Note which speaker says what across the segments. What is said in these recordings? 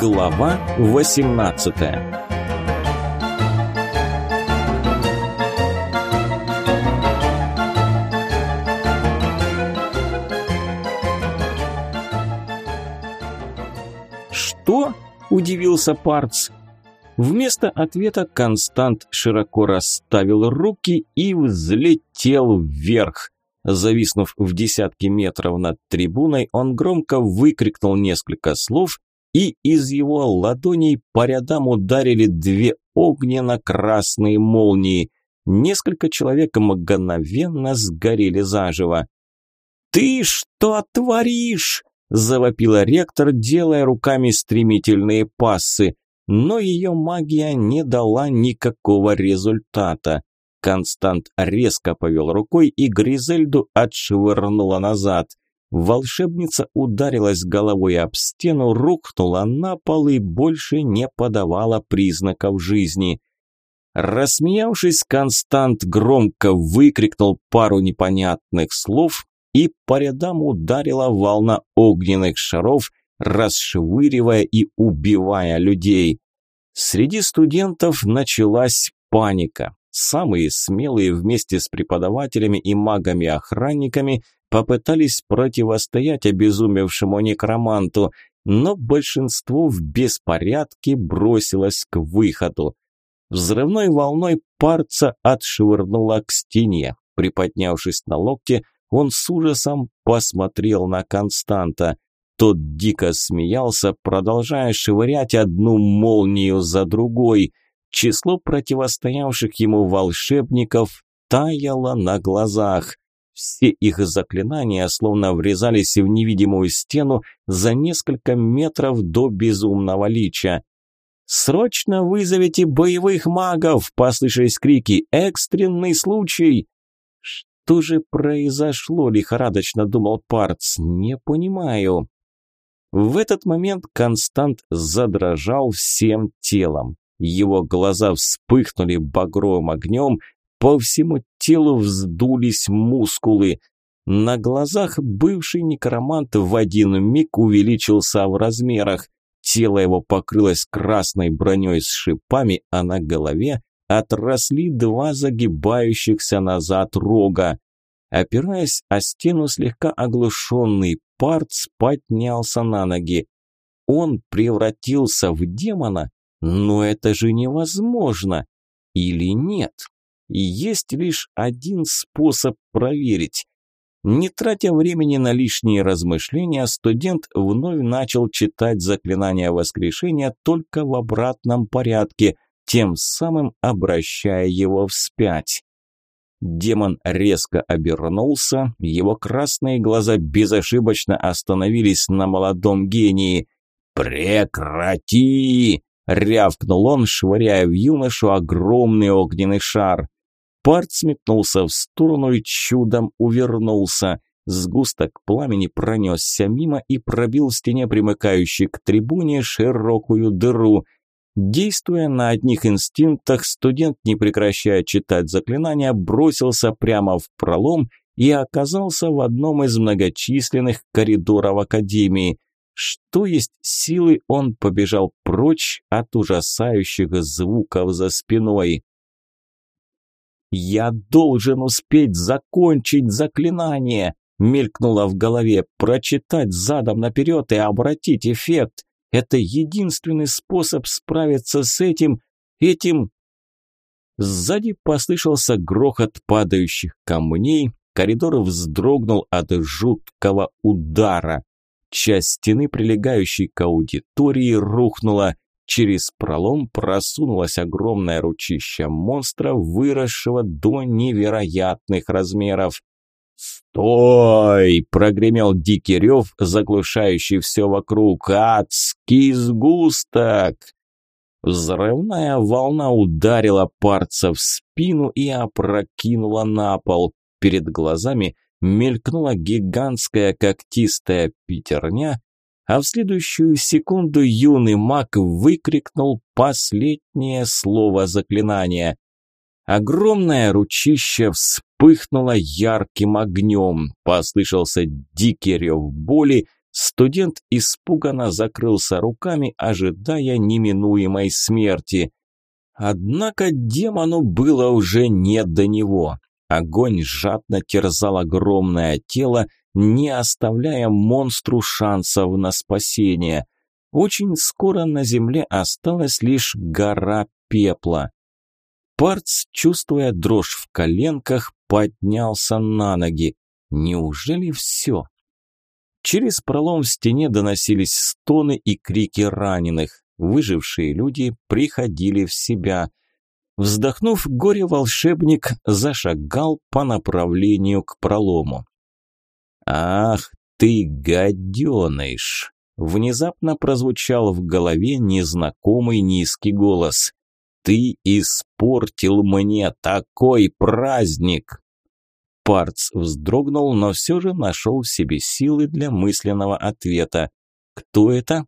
Speaker 1: Глава 18 «Что?» – удивился Парц. Вместо ответа Констант широко расставил руки и взлетел вверх. Зависнув в десятки метров над трибуной, он громко выкрикнул несколько слов, и из его ладоней по рядам ударили две огненно-красные молнии. Несколько человек мгновенно сгорели заживо. «Ты что творишь?» – завопила ректор, делая руками стремительные пассы. Но ее магия не дала никакого результата. Констант резко повел рукой, и Гризельду отшвырнула назад. Волшебница ударилась головой об стену, рухнула на пол и больше не подавала признаков жизни. Рассмеявшись, Констант громко выкрикнул пару непонятных слов, и по рядам ударила волна огненных шаров, расшвыривая и убивая людей. Среди студентов началась паника. Самые смелые вместе с преподавателями и магами-охранниками попытались противостоять обезумевшему некроманту, но большинство в беспорядке бросилось к выходу. Взрывной волной парца отшвырнула к стене. Приподнявшись на локте, он с ужасом посмотрел на Константа. Тот дико смеялся, продолжая швырять одну молнию за другой – Число противостоявших ему волшебников таяло на глазах. Все их заклинания словно врезались в невидимую стену за несколько метров до безумного лича. «Срочно вызовите боевых магов!» – послышались крики. «Экстренный случай!» «Что же произошло?» – лихорадочно думал Парц. «Не понимаю». В этот момент Констант задрожал всем телом. Его глаза вспыхнули багровым огнем, по всему телу вздулись мускулы. На глазах бывший некромант в один миг увеличился в размерах. Тело его покрылось красной броней с шипами, а на голове отросли два загибающихся назад рога. Опираясь о стену слегка оглушенный, Парц поднялся на ноги. Он превратился в демона но это же невозможно. Или нет? И есть лишь один способ проверить. Не тратя времени на лишние размышления, студент вновь начал читать заклинание воскрешения только в обратном порядке, тем самым обращая его вспять. Демон резко обернулся, его красные глаза безошибочно остановились на молодом гении. «Прекрати!» Рявкнул он, швыряя в юношу огромный огненный шар. Парт сметнулся в сторону и чудом увернулся. Сгусток пламени пронесся мимо и пробил в стене, примыкающей к трибуне, широкую дыру. Действуя на одних инстинктах, студент, не прекращая читать заклинания, бросился прямо в пролом и оказался в одном из многочисленных коридоров Академии. Что есть силы, он побежал прочь от ужасающих звуков за спиной. «Я должен успеть закончить заклинание!» мелькнуло в голове, прочитать задом наперед и обратить эффект. Это единственный способ справиться с этим, этим... Сзади послышался грохот падающих камней, коридор вздрогнул от жуткого удара. Часть стены, прилегающей к аудитории, рухнула. Через пролом просунулось огромное ручище монстра, выросшего до невероятных размеров. «Стой!» – прогремел дикий рев, заглушающий все вокруг. «Адский сгусток!» Взрывная волна ударила парца в спину и опрокинула на пол. Перед глазами мелькнула гигантская когтистая пятерня, а в следующую секунду юный маг выкрикнул последнее слово заклинания. Огромное ручище вспыхнуло ярким огнем, послышался дикий рев боли, Студент испуганно закрылся руками, ожидая неминуемой смерти. Однако демону было уже не до него. Огонь жадно терзал огромное тело, не оставляя монстру шансов на спасение. Очень скоро на земле осталась лишь гора пепла. Парц, чувствуя дрожь в коленках, поднялся на ноги. Неужели все? Через пролом в стене доносились стоны и крики раненых. Выжившие люди приходили в себя. Вздохнув, горе-волшебник зашагал по направлению к пролому. «Ах ты, гаденыш!» Внезапно прозвучал в голове незнакомый низкий голос. «Ты испортил мне такой праздник!» Парц вздрогнул, но все же нашел в себе силы для мысленного ответа. «Кто это?»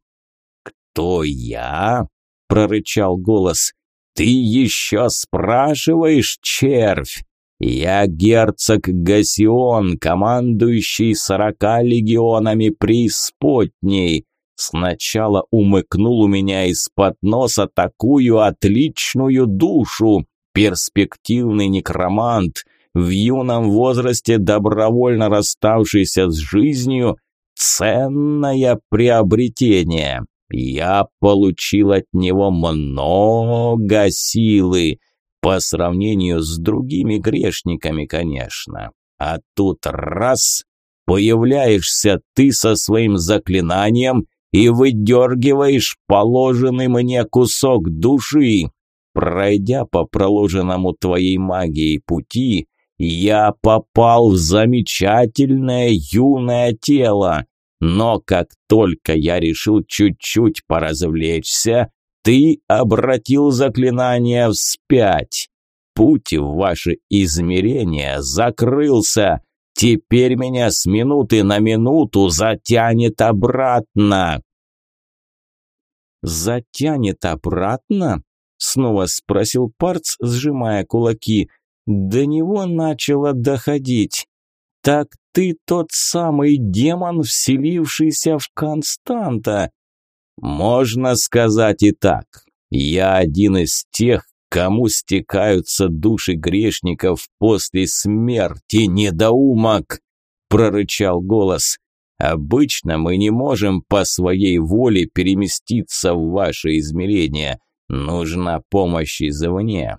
Speaker 1: «Кто я?» – прорычал голос. «Ты еще спрашиваешь, червь? Я герцог Гасион, командующий сорока легионами преисподней. Сначала умыкнул у меня из-под носа такую отличную душу, перспективный некромант, в юном возрасте добровольно расставшийся с жизнью, ценное приобретение. Я получил от него много силы, по сравнению с другими грешниками, конечно. А тут раз появляешься ты со своим заклинанием и выдергиваешь положенный мне кусок души. Пройдя по проложенному твоей магией пути, я попал в замечательное юное тело. Но как только я решил чуть-чуть поразвлечься, ты обратил заклинание вспять. Путь в ваше измерение закрылся. Теперь меня с минуты на минуту затянет обратно. Затянет обратно? Снова спросил Парц, сжимая кулаки. До него начало доходить. Так ты тот самый демон, вселившийся в Константа. Можно сказать и так. Я один из тех, кому стекаются души грешников после смерти, недоумок, прорычал голос. Обычно мы не можем по своей воле переместиться в ваше измерение. Нужна помощь извне.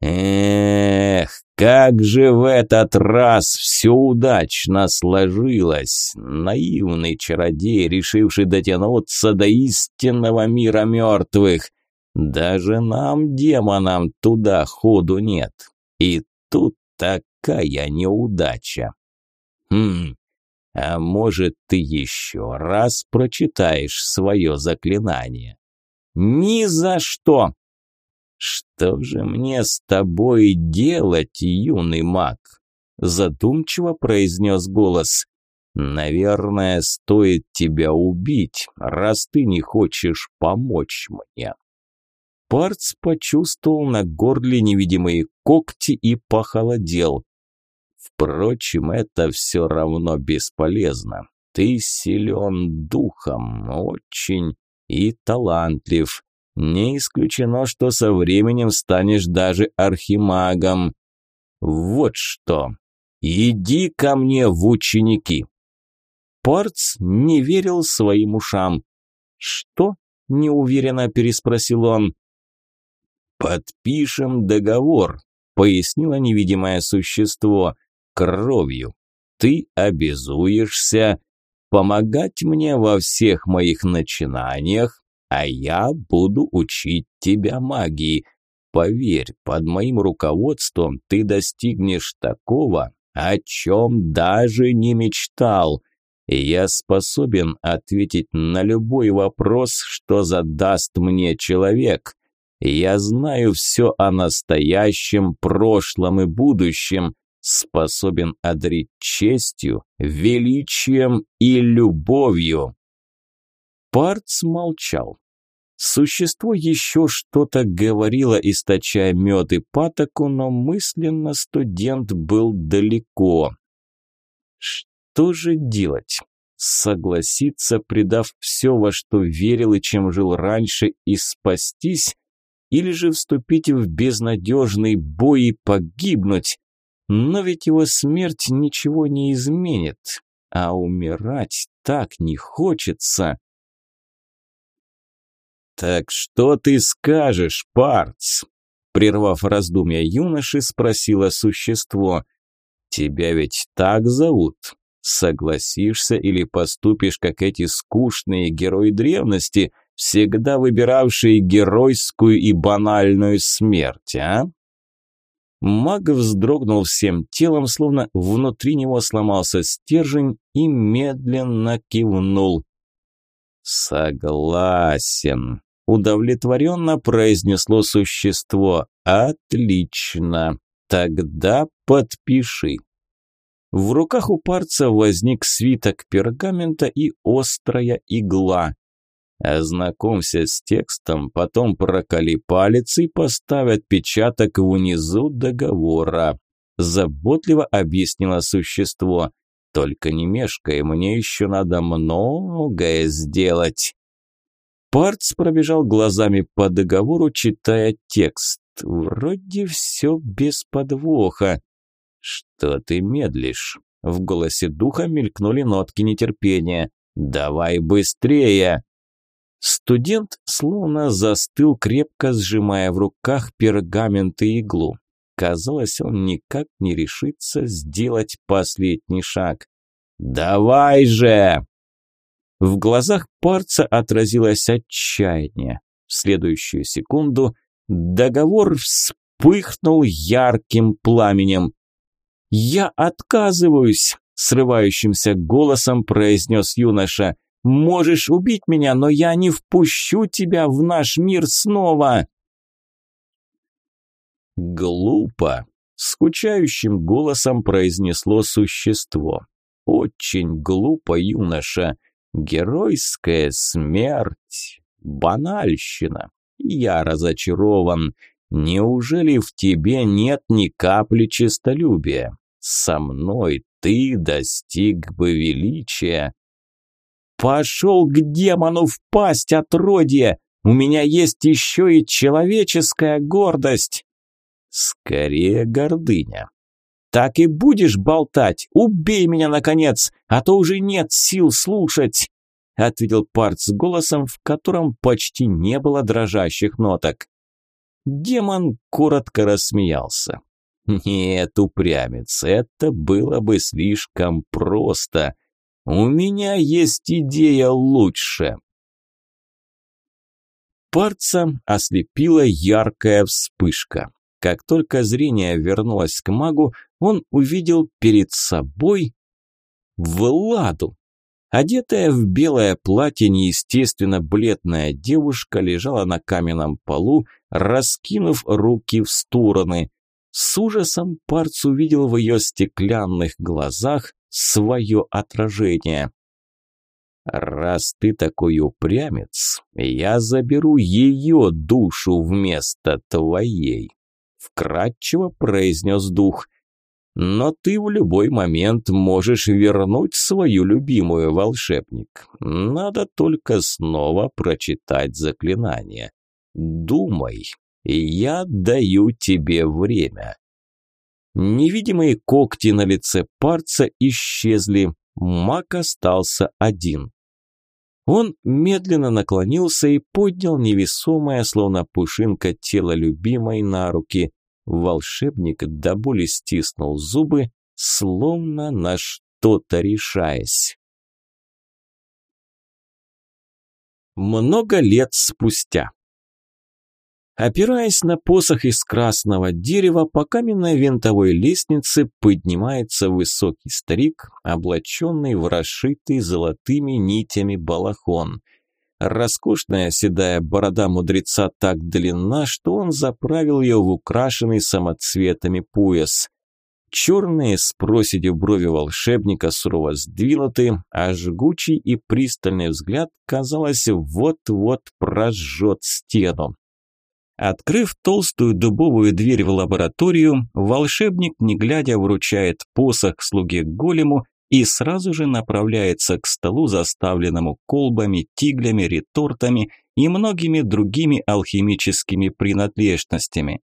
Speaker 1: Эх, как же в этот раз все удачно сложилось. Наивный чародей, решивший дотянуться до истинного мира мертвых. Даже нам, демонам, туда ходу нет. И тут такая неудача. Хм, а может, ты еще раз прочитаешь свое заклинание? Ни за что! «Что же мне с тобой делать, юный маг?» Задумчиво произнес голос. «Наверное, стоит тебя убить, раз ты не хочешь помочь мне». Парц почувствовал на горле невидимые когти и похолодел. Впрочем, это все равно бесполезно. Ты силен духом, очень и талантлив. Не исключено, что со временем станешь даже архимагом. Вот что. Иди ко мне в ученики. Порц не верил своим ушам. Что? неуверенно переспросил он. Подпишем договор, пояснило невидимое существо кровью. Ты обязуешься помогать мне во всех моих начинаниях, а я буду учить тебя магии. Поверь, под моим руководством ты достигнешь такого, о чем даже не мечтал. я способен ответить на любой вопрос, что задаст мне человек. Я знаю все о настоящем, прошлом и будущем, способен одарить честью, величием и любовью. Парц молчал. Существо еще что-то говорило, источая мед и патоку, но мысленно студент был далеко. Что же делать? Согласиться, предав все, во что верил и чем жил раньше, и спастись? Или же вступить в безнадежный бой и погибнуть? Но ведь его смерть ничего не изменит, а умирать так не хочется. «Так что ты скажешь, Парц?» Прервав раздумья юноши, спросило существо. «Тебя ведь так зовут? Согласишься или поступишь, как эти скучные герои древности, всегда выбиравшие геройскую и банальную смерть, а?» Маг вздрогнул всем телом, словно внутри него сломался стержень и медленно кивнул. «Согласен», – удовлетворенно произнесло существо. «Отлично. Тогда подпиши». В руках у парца возник свиток пергамента и острая игла. Ознакомься с текстом, потом проколи палец и поставь отпечаток внизу договора. Заботливо объяснило существо. Только не мешкай, мне еще надо многое сделать. Парц пробежал глазами по договору, читая текст. Вроде все без подвоха. Что ты медлишь? В голосе духа мелькнули нотки нетерпения. Давай быстрее! Студент словно застыл, крепко сжимая в руках пергамент и иглу. Казалось, он никак не решится сделать последний шаг. «Давай же!» В глазах парца отразилось отчаяние. В следующую секунду договор вспыхнул ярким пламенем. «Я отказываюсь!» – срывающимся голосом произнес юноша. Можешь убить меня, но я не впущу тебя в наш мир снова. Глупо, скучающим голосом произнесло существо. Очень глупо, юноша. Геройская смерть. Банальщина. Я разочарован. Неужели в тебе нет ни капли честолюбия? Со мной ты достиг бы величия. Пошел к демону в пасть отродье! У меня есть еще и человеческая гордость. Скорее гордыня. Так и будешь болтать. Убей меня, наконец, а то уже нет сил слушать. Ответил Парт с голосом, в котором почти не было дрожащих ноток. Демон коротко рассмеялся. Нет, упрямец, это было бы слишком просто. У меня есть идея лучше. Парца ослепила яркая вспышка. Как только зрение вернулось к магу, он увидел перед собой Владу. Одетая в белое платье неестественно бледная девушка лежала на каменном полу, раскинув руки в стороны. С ужасом Парц увидел в ее стеклянных глазах свое отражение. «Раз ты такой упрямец, я заберу ее душу вместо твоей», – вкратчиво произнес дух. «Но ты в любой момент можешь вернуть свою любимую волшебник. Надо только снова прочитать заклинание. Думай, я даю тебе время». Невидимые когти на лице парца исчезли, маг остался один. Он медленно наклонился и поднял невесомое, словно пушинка, тело любимой на руки. Волшебник до боли стиснул зубы, словно на что-то решаясь. Много лет спустя. Опираясь на посох из красного дерева, по каменной винтовой лестнице поднимается высокий старик, облаченный в расшитый золотыми нитями балахон. Роскошная седая борода мудреца так длинна, что он заправил ее в украшенный самоцветами пояс. Черные с проседью брови волшебника сурово сдвинуты, а жгучий и пристальный взгляд, казалось, вот-вот прожжет стену. Открыв толстую дубовую дверь в лабораторию, волшебник, не глядя, вручает посох слуге голему и сразу же направляется к столу, заставленному колбами, тиглями, ретортами и многими другими алхимическими принадлежностями.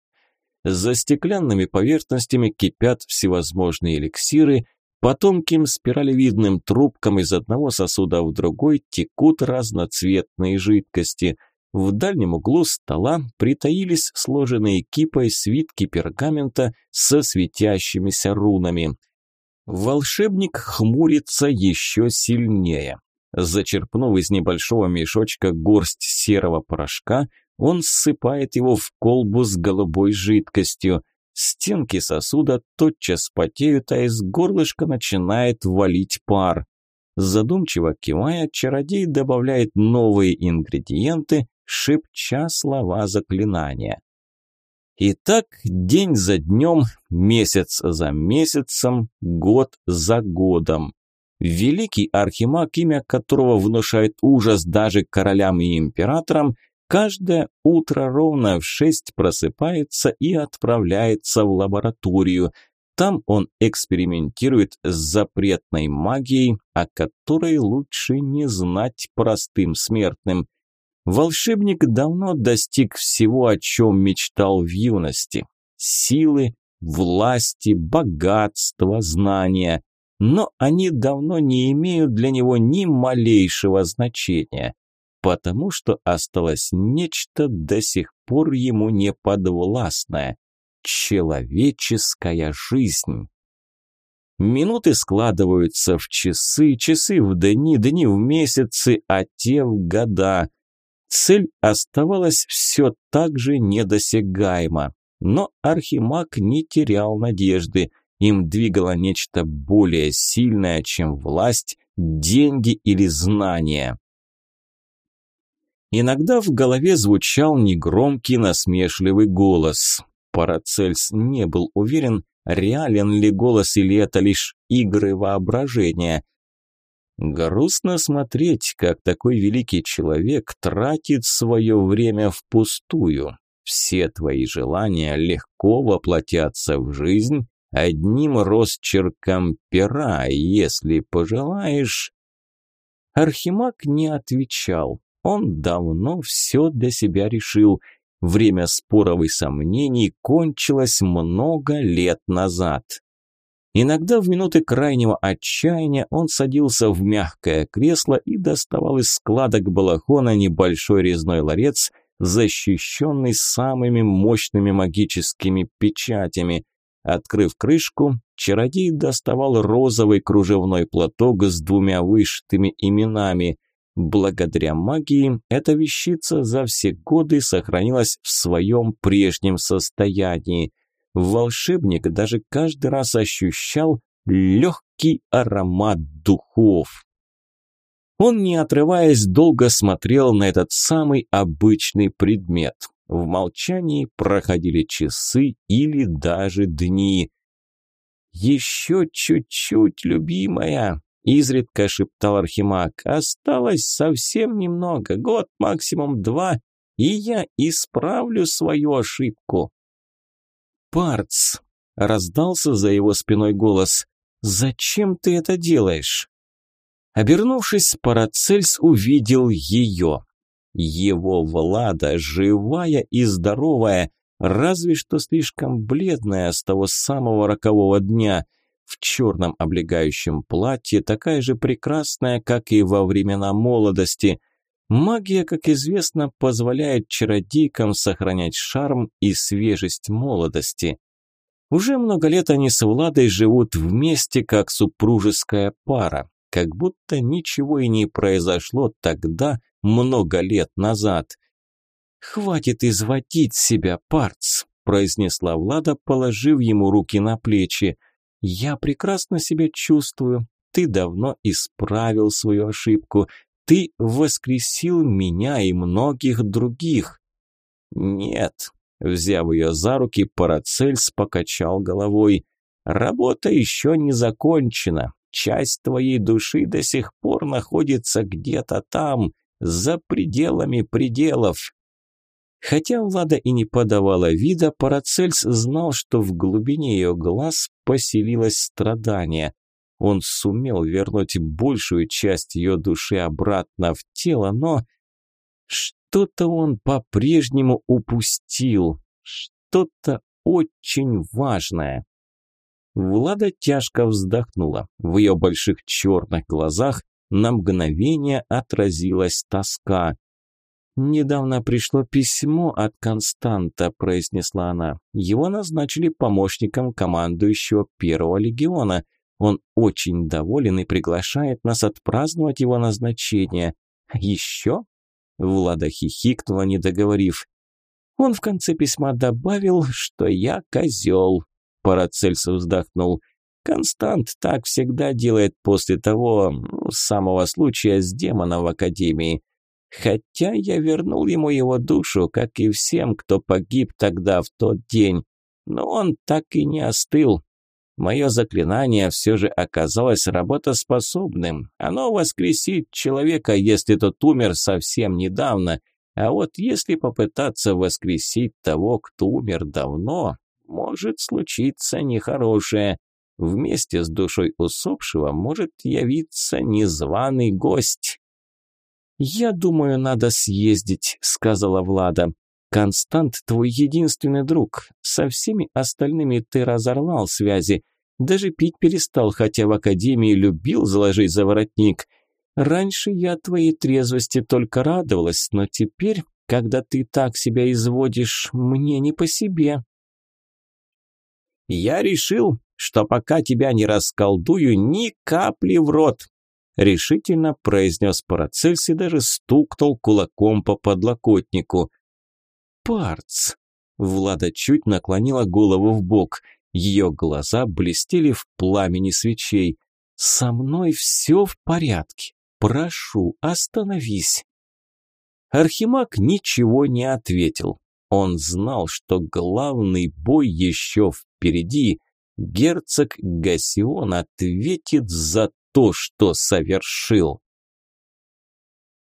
Speaker 1: За стеклянными поверхностями кипят всевозможные эликсиры, по тонким спиралевидным трубкам из одного сосуда в другой текут разноцветные жидкости. В дальнем углу стола притаились сложенные кипой свитки пергамента со светящимися рунами. Волшебник хмурится еще сильнее. Зачерпнув из небольшого мешочка горсть серого порошка, он ссыпает его в колбу с голубой жидкостью. Стенки сосуда тотчас потеют, а из горлышка начинает валить пар. Задумчиво кивая, чародей добавляет новые ингредиенты, шепча слова заклинания. И так день за днем, месяц за месяцем, год за годом. Великий архимаг, имя которого внушает ужас даже королям и императорам, каждое утро ровно в шесть просыпается и отправляется в лабораторию. Там он экспериментирует с запретной магией, о которой лучше не знать простым смертным. Волшебник давно достиг всего, о чем мечтал в юности. Силы, власти, богатства, знания но они давно не имеют для него ни малейшего значения, потому что осталось нечто до сих пор ему неподвластное – человеческая жизнь. Минуты складываются в часы, часы в дни, дни в месяцы, а те в года. Цель оставалась все так же недосягаема, но Архимаг не терял надежды – им двигало нечто более сильное, чем власть, деньги или знания. Иногда в голове звучал негромкий насмешливый голос. Парацельс не был уверен, реален ли голос или это лишь игры воображения. Грустно смотреть, как такой великий человек тратит свое время впустую. Все твои желания легко воплотятся в жизнь, одним росчерком пера, если пожелаешь». Архимаг не отвечал. Он давно все для себя решил. Время споров и сомнений кончилось много лет назад. Иногда в минуты крайнего отчаяния он садился в мягкое кресло и доставал из складок балахона небольшой резной ларец, защищенный самыми мощными магическими печатями – Открыв крышку, чародей доставал розовый кружевной платок с двумя вышитыми именами. Благодаря магии эта вещица за все годы сохранилась в своем прежнем состоянии. Волшебник даже каждый раз ощущал легкий аромат духов. Он, не отрываясь, долго смотрел на этот самый обычный предмет. В молчании проходили часы или даже дни. «Еще чуть-чуть, любимая!» – изредка шептал Архимаг. «Осталось совсем немного, год, максимум два, и я исправлю свою ошибку». «Парц!» – раздался за его спиной голос. «Зачем ты это делаешь?» Обернувшись, Парацельс увидел ее. Его Влада, живая и здоровая, разве что слишком бледная с того самого рокового дня, в черном облегающем платье, такая же прекрасная, как и во времена молодости. Магия, как известно, позволяет чародейкам сохранять шарм и свежесть молодости. Уже много лет они с Владой живут вместе, как супружеская пара, как будто ничего и не произошло тогда, много лет назад. «Хватит изводить себя, Парц», – произнесла Влада, положив ему руки на плечи. «Я прекрасно себя чувствую. Ты давно исправил свою ошибку. Ты воскресил меня и многих других». «Нет», – взяв ее за руки, Парацельс покачал головой. «Работа еще не закончена. Часть твоей души до сих пор находится где-то там, за пределами пределов. Хотя Влада и не подавала вида, Парацельс знал, что в глубине ее глаз поселилось страдание. Он сумел вернуть большую часть ее души обратно в тело, но что-то он по-прежнему упустил, что-то очень важное. Влада тяжко вздохнула. В ее больших черных глазах на мгновение отразилась тоска. «Недавно пришло письмо от Константа», – произнесла она. «Его назначили помощником командующего первого легиона. Он очень доволен и приглашает нас отпраздновать его назначение. Еще?» Влада хихикнула, не договорив. Он в конце письма добавил, что я козел. Парацельс вздохнул. Констант так всегда делает после того самого случая с демоном в Академии. Хотя я вернул ему его душу, как и всем, кто погиб тогда в тот день. Но он так и не остыл. Мое заклинание все же оказалось работоспособным. Оно воскресит человека, если тот умер совсем недавно. А вот если попытаться воскресить того, кто умер давно, может случиться нехорошее. Вместе с душой усопшего может явиться незваный гость. «Я думаю, надо съездить», – сказала Влада. «Констант – твой единственный друг. Со всеми остальными ты разорвал связи. Даже пить перестал, хотя в академии любил заложить за воротник. Раньше я твоей трезвости только радовалась, но теперь, когда ты так себя изводишь, мне не по себе». «Я решил, что пока тебя не расколдую, ни капли в рот», решительно произнес Парацельс и даже стукнул кулаком по подлокотнику. «Парц!» Влада чуть наклонила голову в бок. Ее глаза блестели в пламени свечей. «Со мной все в порядке. Прошу, остановись». Архимаг ничего не ответил. Он знал, что главный бой еще впереди. Герцог Гасион ответит за то, что совершил.